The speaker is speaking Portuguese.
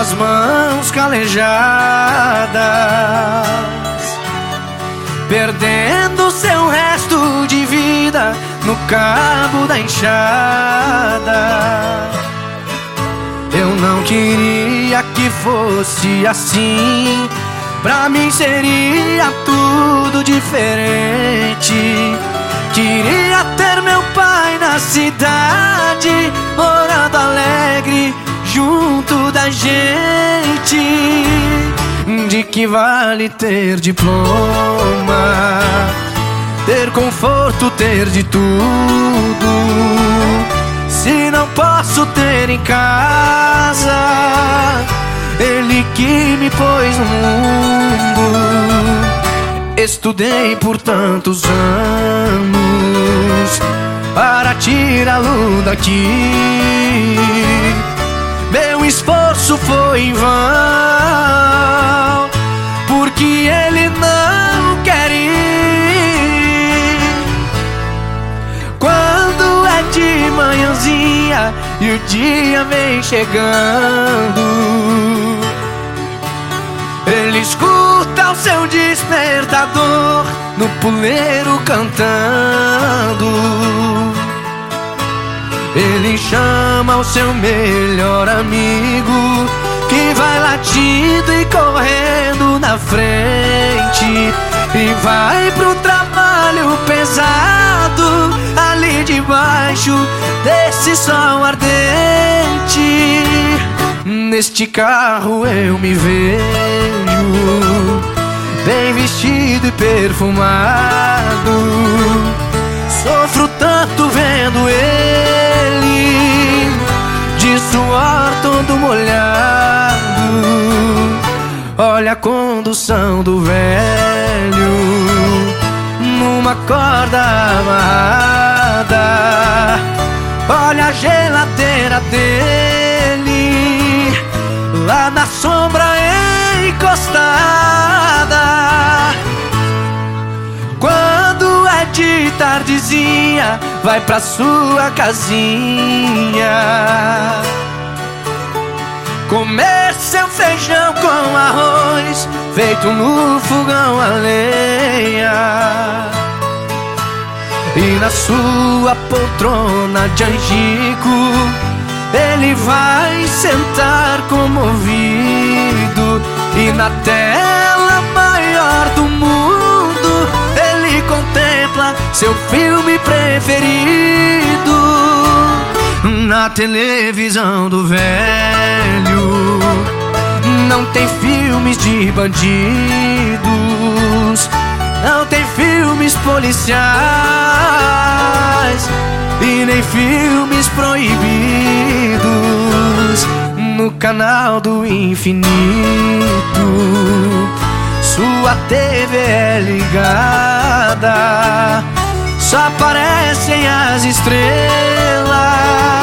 as mãos calejadas, perdendo seu resto de vida no cabo da enxada. Eu não queria que fosse assim. Pra mim seria tudo diferente. Queria ter meu pai na cidade, gente. De que vale ter diploma? Ter conforto, ter de tudo. Se não posso ter em casa, Ele que me pôs no mundo. Estudei por tantos anos para tirá-lo daqui. E o dia vem chegando, ele escuta o seu despertador no puleiro cantando. Ele chama o seu melhor amigo que vai latindo e correndo na frente e vai pro trabalho debaixo desse sol ardente. Neste carro eu me vejo bem vestido e perfumado. Sofro tanto vendo ele de suor todo molhado. Olha a condução do velho numa corda amarrada. Olha a geladeira dele lá na sombra encostada. Quando é de tardezinha, vai pra sua casinha. Comer seu feijão com arroz, feito no fogão a lenha. E na sua poltrona de angico, ele vai sentar comovido. E na tela maior do mundo, ele contempla seu filme preferido. Na televisão do velho, não tem filmes de bandidos. Não tem filmes policiais e nem filmes proibidos no canal do infinito. Sua TV é ligada, só aparecem as estrelas